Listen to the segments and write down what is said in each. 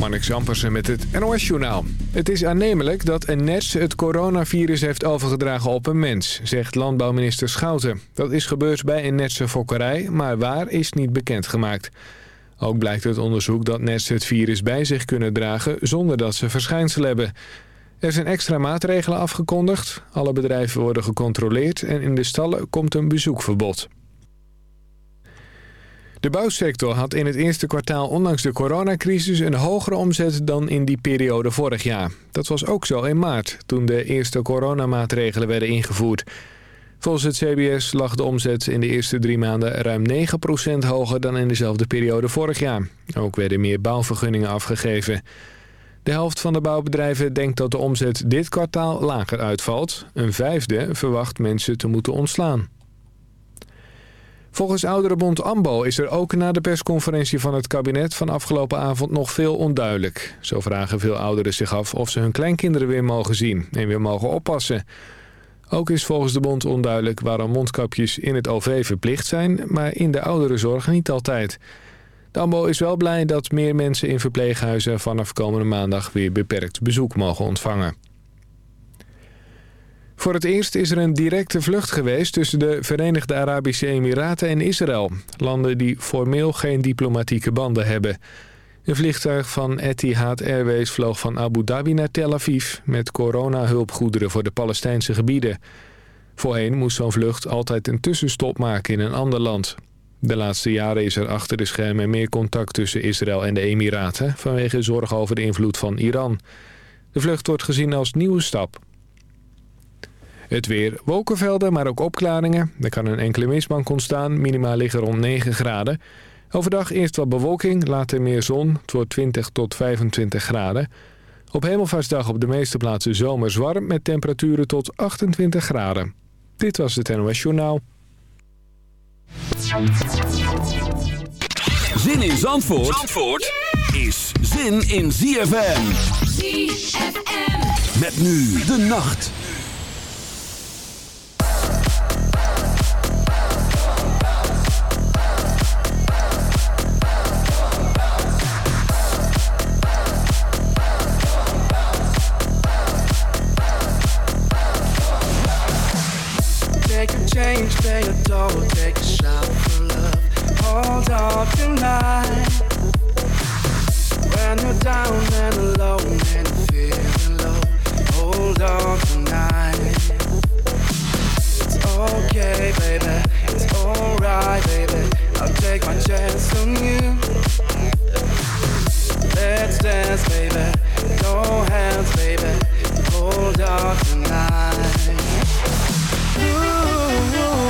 Marnix Zampersen met het NOS-journaal. Het is aannemelijk dat een nets het coronavirus heeft overgedragen op een mens, zegt landbouwminister Schouten. Dat is gebeurd bij een netse fokkerij, maar waar is niet bekendgemaakt. Ook blijkt uit onderzoek dat nets het virus bij zich kunnen dragen zonder dat ze verschijnsel hebben. Er zijn extra maatregelen afgekondigd, alle bedrijven worden gecontroleerd en in de stallen komt een bezoekverbod. De bouwsector had in het eerste kwartaal ondanks de coronacrisis een hogere omzet dan in die periode vorig jaar. Dat was ook zo in maart, toen de eerste coronamaatregelen werden ingevoerd. Volgens het CBS lag de omzet in de eerste drie maanden ruim 9% hoger dan in dezelfde periode vorig jaar. Ook werden meer bouwvergunningen afgegeven. De helft van de bouwbedrijven denkt dat de omzet dit kwartaal lager uitvalt. Een vijfde verwacht mensen te moeten ontslaan. Volgens Ouderenbond AMBO is er ook na de persconferentie van het kabinet van afgelopen avond nog veel onduidelijk. Zo vragen veel ouderen zich af of ze hun kleinkinderen weer mogen zien en weer mogen oppassen. Ook is volgens de bond onduidelijk waarom mondkapjes in het OV verplicht zijn, maar in de ouderenzorg niet altijd. De AMBO is wel blij dat meer mensen in verpleeghuizen vanaf komende maandag weer beperkt bezoek mogen ontvangen. Voor het eerst is er een directe vlucht geweest tussen de Verenigde Arabische Emiraten en Israël. Landen die formeel geen diplomatieke banden hebben. Een vliegtuig van Etihad Airways vloog van Abu Dhabi naar Tel Aviv... met coronahulpgoederen voor de Palestijnse gebieden. Voorheen moest zo'n vlucht altijd een tussenstop maken in een ander land. De laatste jaren is er achter de schermen meer contact tussen Israël en de Emiraten... vanwege zorg over de invloed van Iran. De vlucht wordt gezien als nieuwe stap. Het weer wolkenvelden, maar ook opklaringen. Er kan een enkele mistbank ontstaan. Minimaal liggen rond 9 graden. Overdag eerst wat bewolking, later meer zon. Het wordt 20 tot 25 graden. Op hemelvaartsdag op de meeste plaatsen zomers warm... met temperaturen tot 28 graden. Dit was het NOS Journaal. Zin in Zandvoort, Zandvoort is zin in ZFM. ZFM. Met nu de nacht. Hold of tonight. When you're down and alone and feeling low, hold on tonight. It's okay, baby. It's alright, baby. I'll take my chance on you. Let's dance, baby. No hands, baby. Hold on tonight. Ooh.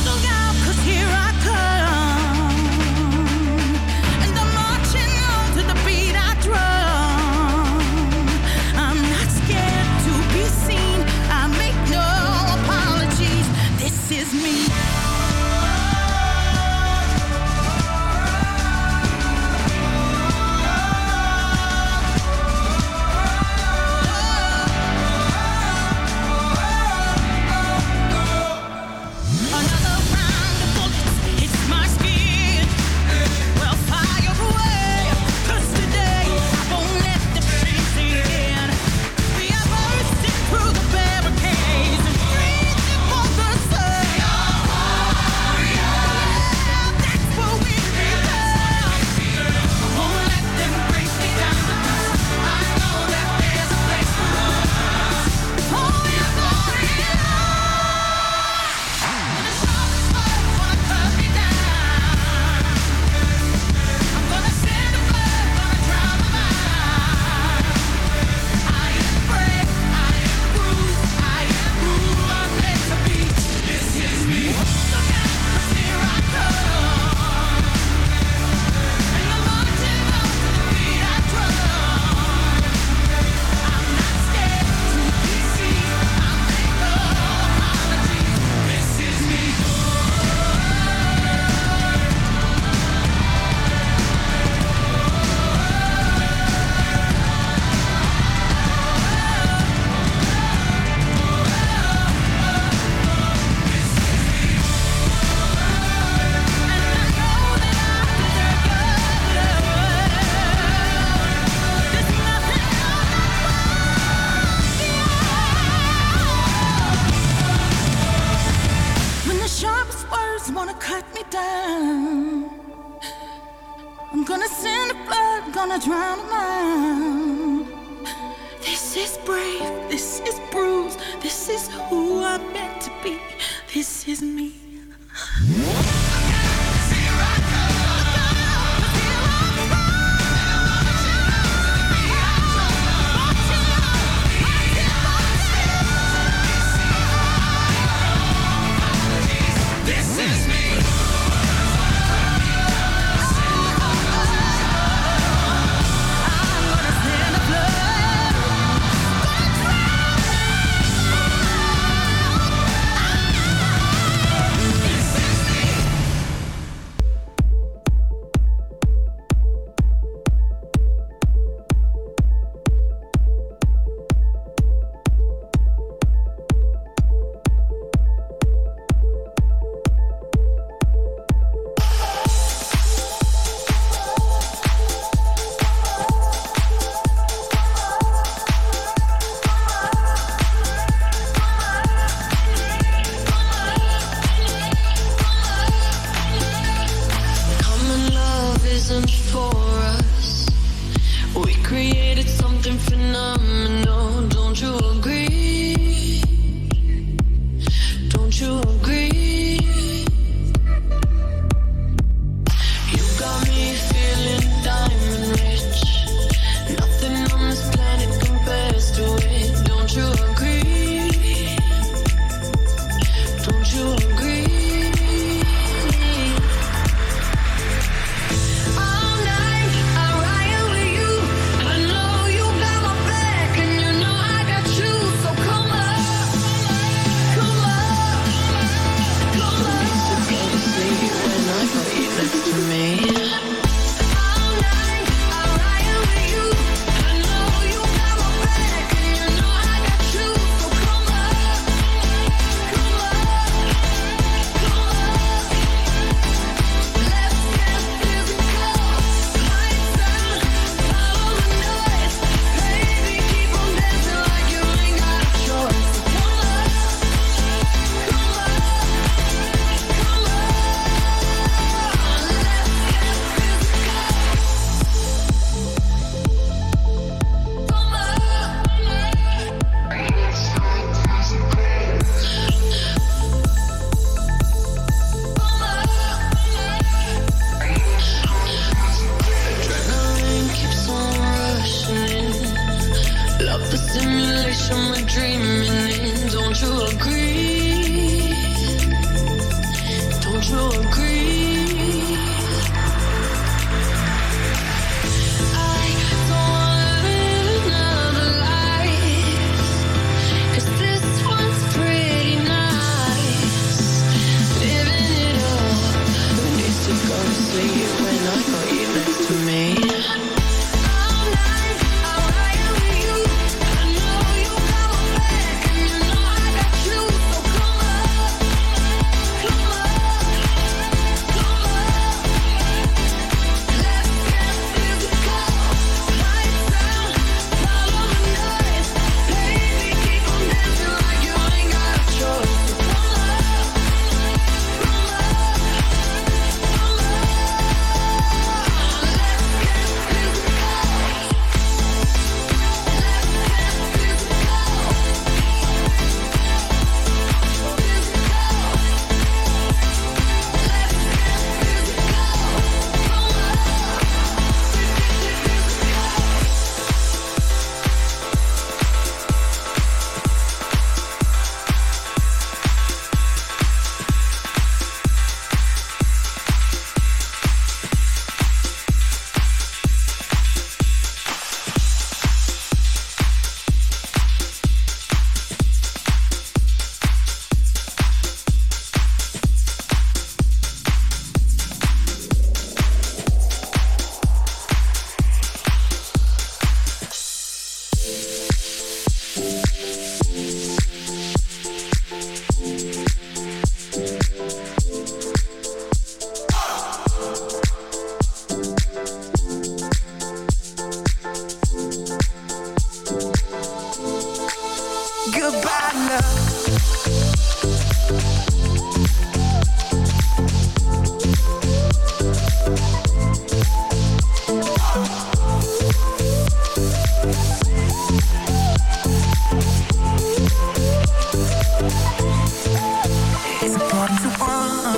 To one.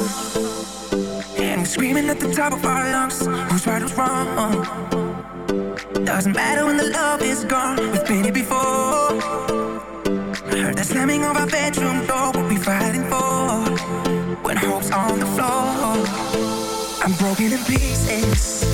And we're screaming at the top of our lungs. Who's right, who's wrong? Doesn't matter when the love is gone. We've been here before. Heard the slamming of our bedroom door. What we fighting for? When hope's on the floor. I'm broken in pieces.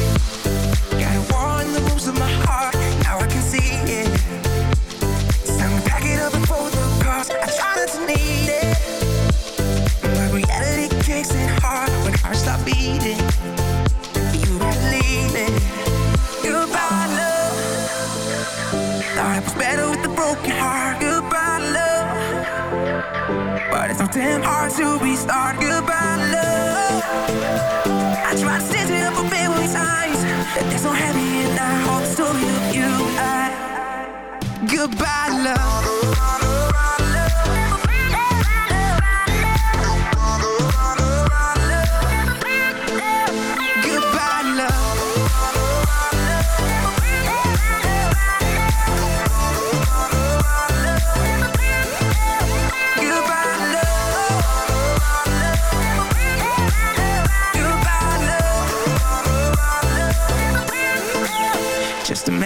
damn hard to restart. goodbye love. I tried to stand it up a million times. That thing's so heavy and I hope so you, you, I. Goodbye love.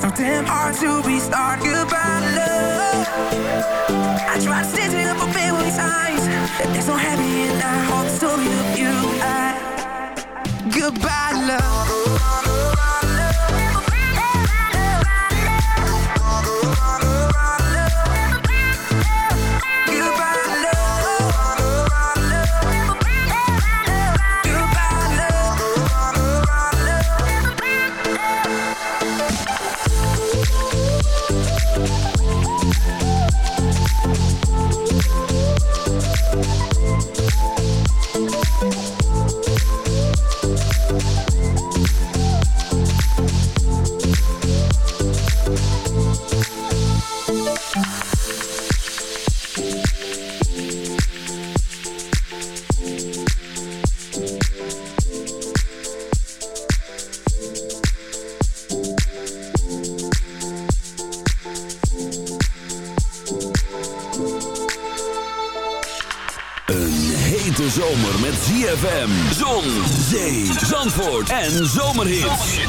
So damn hard to restart. Goodbye, love. I tried to stitch it up a billion times. There's no happy in that whole story of you. I, goodbye, love. en zomerhits.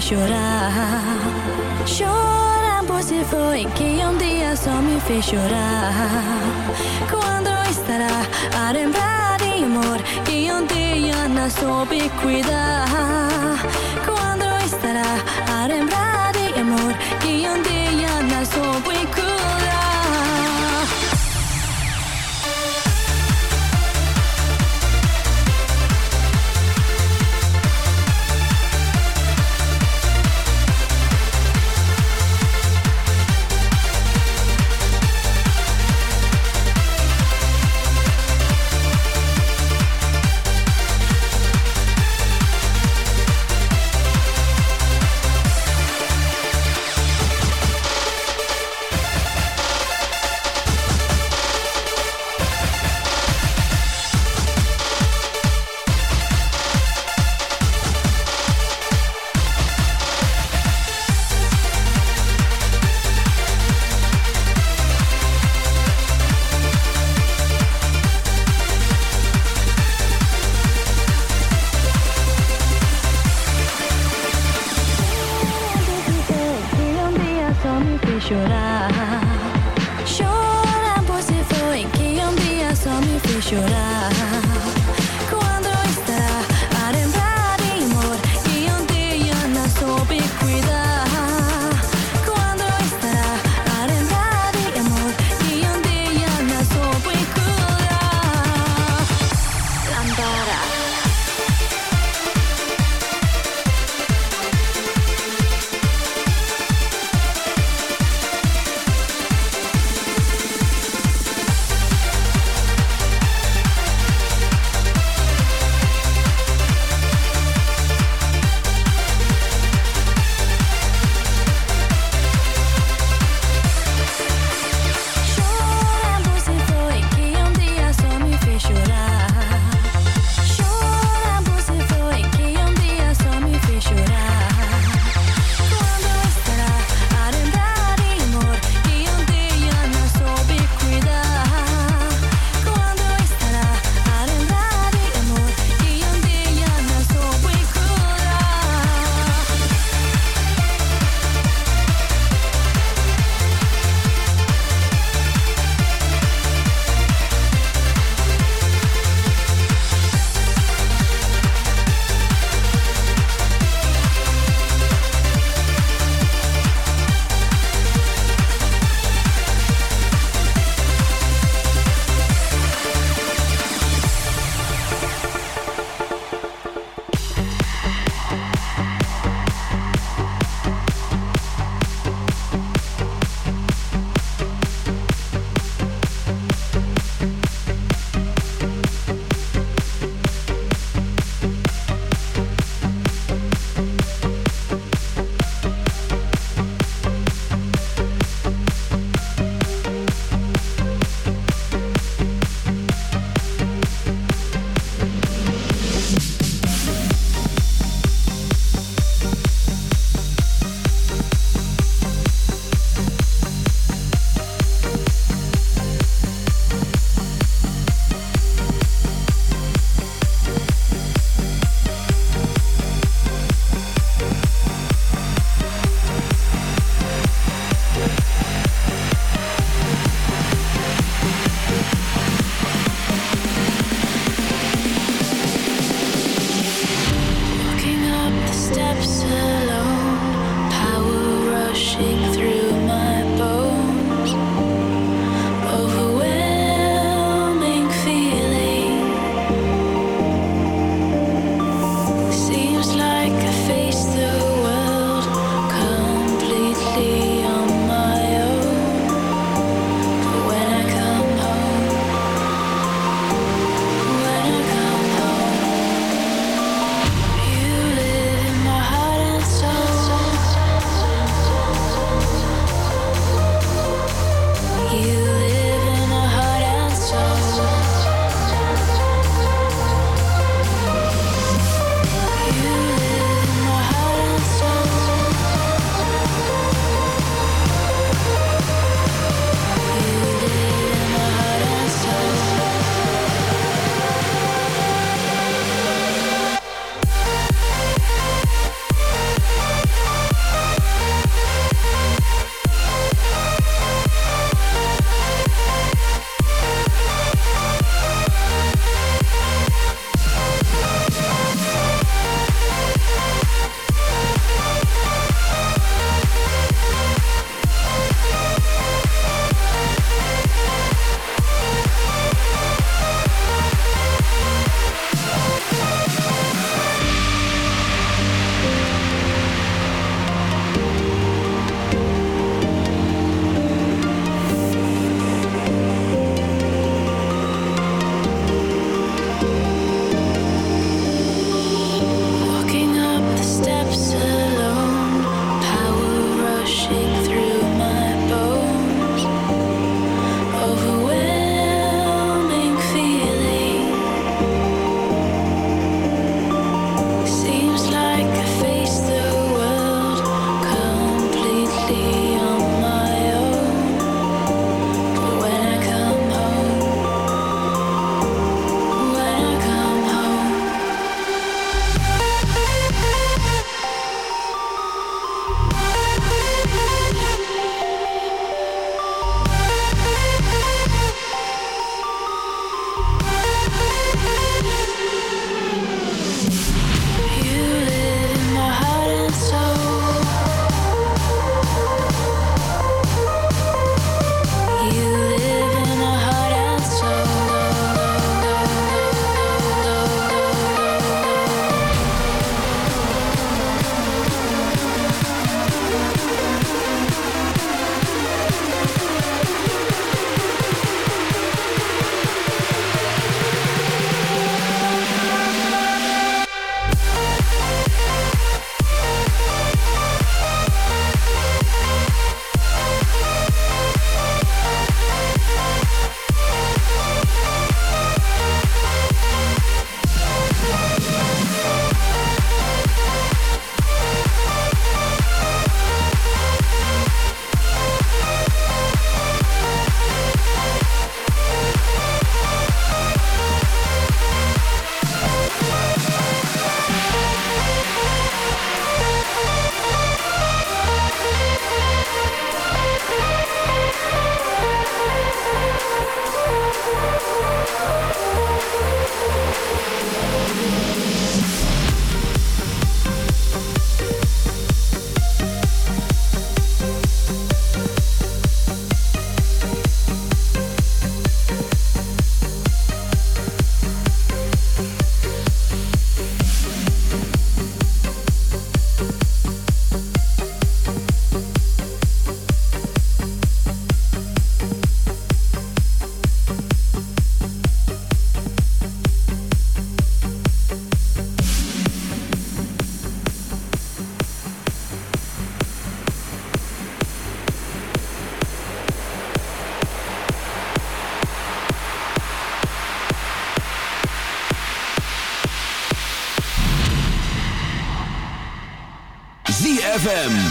chorar, chorar. Chora, você foi que um dia só me fez chorar. Quando estará a lembrar de amor que um dia não soube cuidar?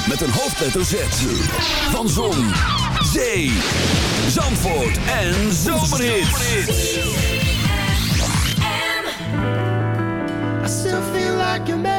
met een hoofdletter Z. Van Zon, Zee, Zandvoort en Zomerhit. I still feel like.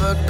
never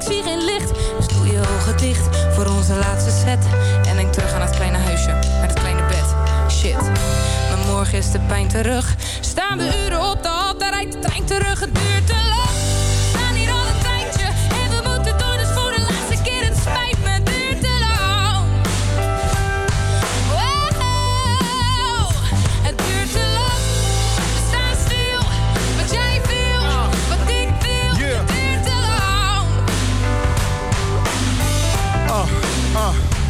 ik zie geen licht. Dus doe je ogen dicht voor onze laatste set. En denk terug aan het kleine huisje, naar het kleine bed. Shit, maar morgen is de pijn terug.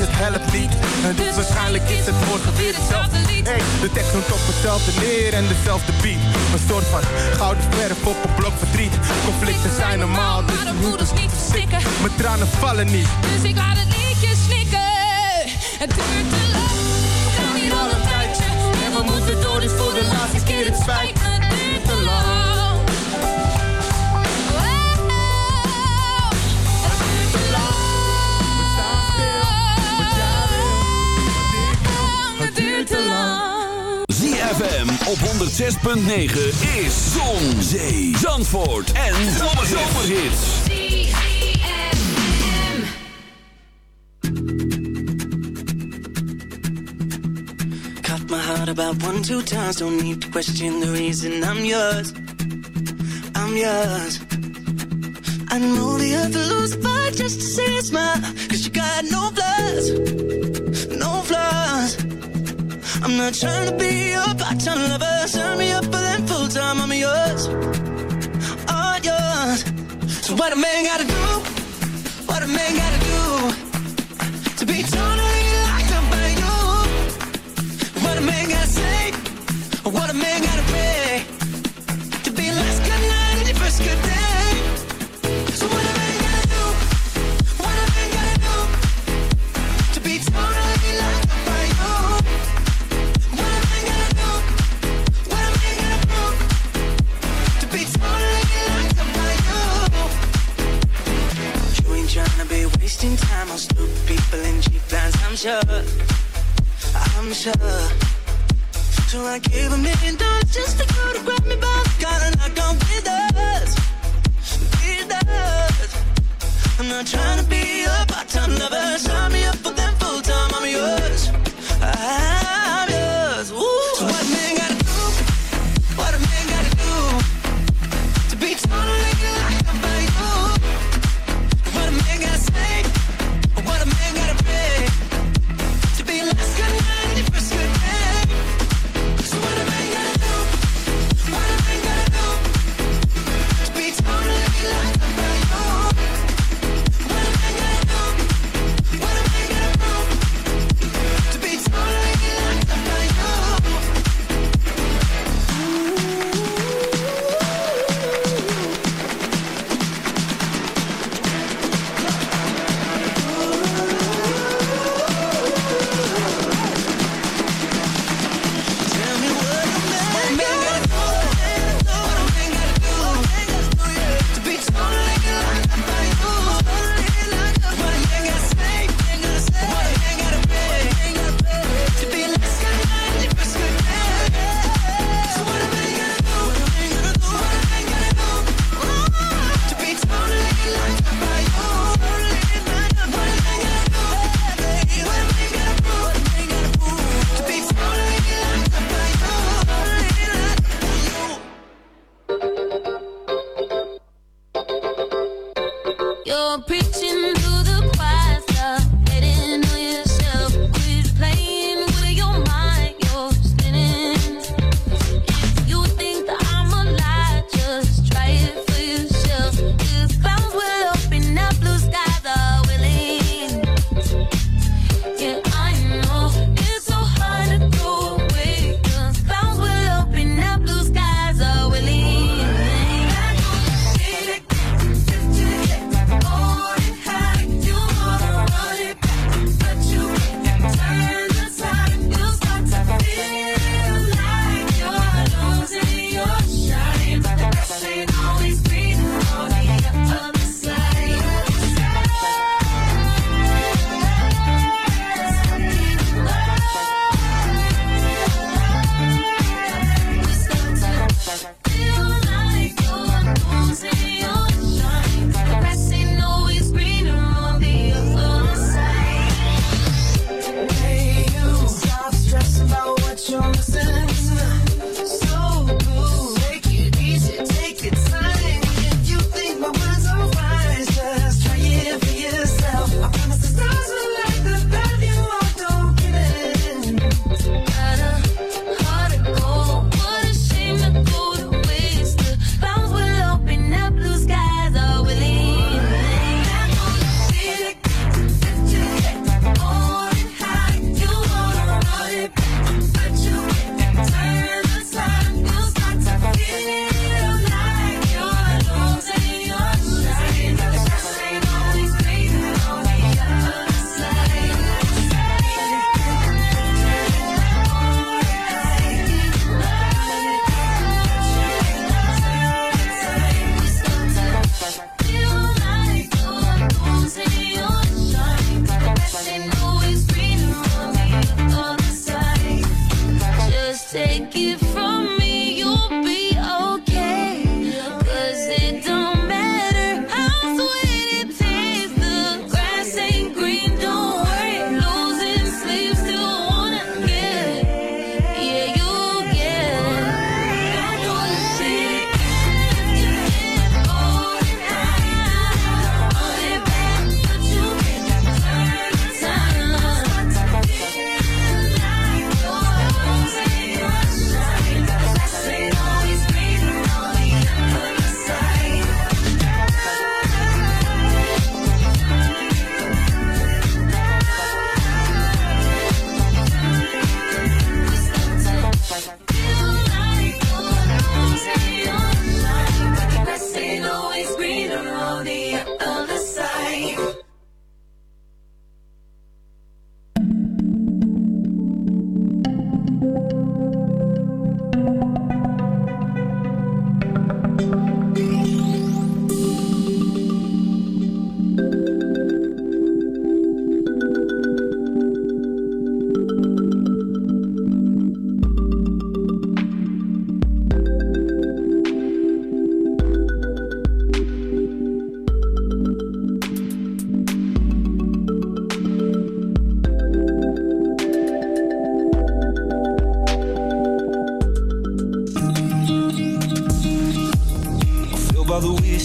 het helpt niet. En dus waarschijnlijk is het morgen weer hetzelfde lied. Hey, de tekst noemt op hetzelfde neer en dezelfde beat. Een soort van gouden verf op een blok verdriet. Conflicten zijn normaal, dus Maar de voeders niet verstikken. mijn tranen vallen niet. Dus ik laat het liedje snikken. Het duurt te lang. We hier al een tijdje. En we moeten door, dus voor de laatste keer. Het spijt Op 106.9 is Zon, Zee, Zandvoort en Zomerhits. Cut my heart about one, two times. Don't need to question the reason I'm yours. I'm yours. I know the earth will lose a just to see a smile. Cause you got no flaws, no flaws. I'm not trying to be your part-time lover. Sign me up for them full-time. I'm yours, all yours. So what a man gotta do? What a man gotta do to be totally locked up by you? What a man gotta say? What a man gotta pay